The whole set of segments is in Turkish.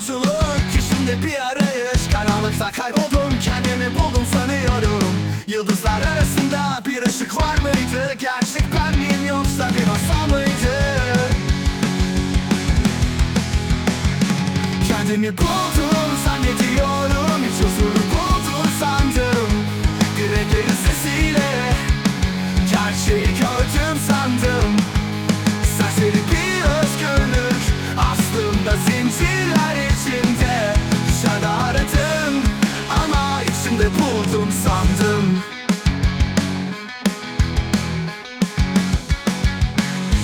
yolculuk İçimde bir arayış Karanlıkta kayboldum Kendimi buldum sanıyorum Yıldızlar arasında bir ışık var mıydı? Gerçek ben miyim yoksa bir masal mıydı? Kendimi buldum zannediyorum Hiç huzuru buldum sandım Yüreklerin sesiyle Gerçeği İçimde buldum sandım.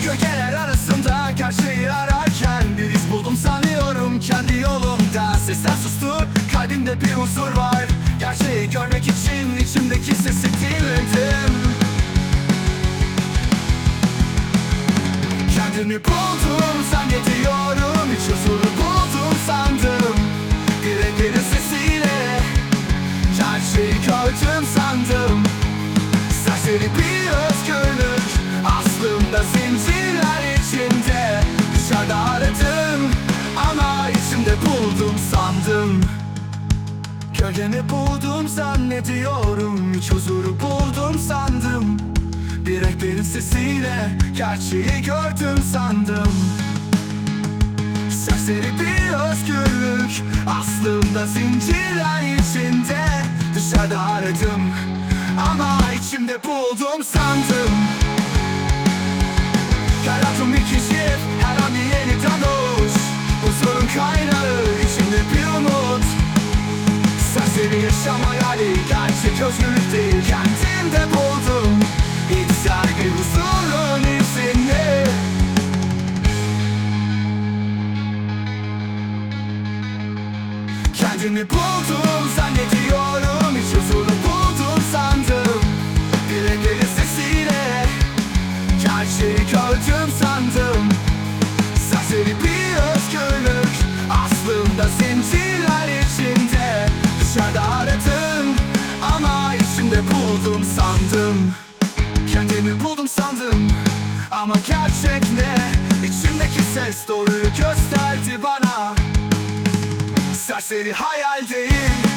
Gölgeler arasında gerçeği ararken Bir iz buldum sanıyorum kendi yolumda. Sesler sustu kalbimde bir huzur var. Gerçeği görmek için içimdeki sesi dinledim. Kendimi buldum zannediyorum Hiç huzuru buldum sandım Gördüm sandım. Serseri bir özgürlük Aslında zincirler içinde. Dışarıda aradım Ama içimde buldum sandım. Gölgemi buldum zannediyorum Hiç huzuru buldum sandım. Bir rehberin sesiyle Gerçeği gördüm sandım. Serseri bir özgürlük Aslında zincirler içinde Dışarıda aradım Ama içimde buldum sandım. Her atom bir keşif Her an bir yeniden doğuş Huzurun kaynağı içimde bir umut. Serseri yaşam hayali Gerçek özgürlük değil. Kendimde buldum İçsel bir huzurun izini Kendimi buldum zannediyorum Huzuru buldum sandım. Yüreklerin sesiyle. Gerçeği gördüm sandım. Serseri bir Aslında zincirler içinde. Dışarıda Ama içimde buldum sandım. Kendimi buldum sandım. Ama gerçek ne? İçimdeki ses doğruyu gösterdi bana. Serseri hayal değil